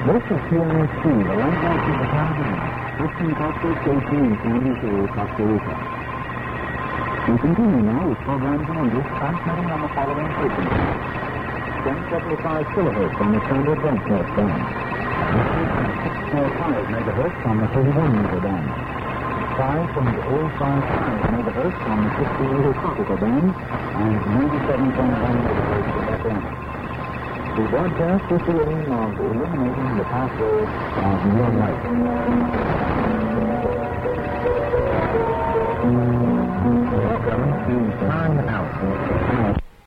This is TIFC, the light voice of the Caribbean. Houston, Costa, Station, in San Diego, Costa Rica. We continue now with programs in English transmitting on the following frequency. 1075 kilohertz on the standard broadcast band. 645 megahertz on the 31 meter band. 5.055 megahertz on the 60 meter tropical band and 97.1 megahertz. We broadcast the aim of eliminating the pathway of your life. Welcome to Time Out.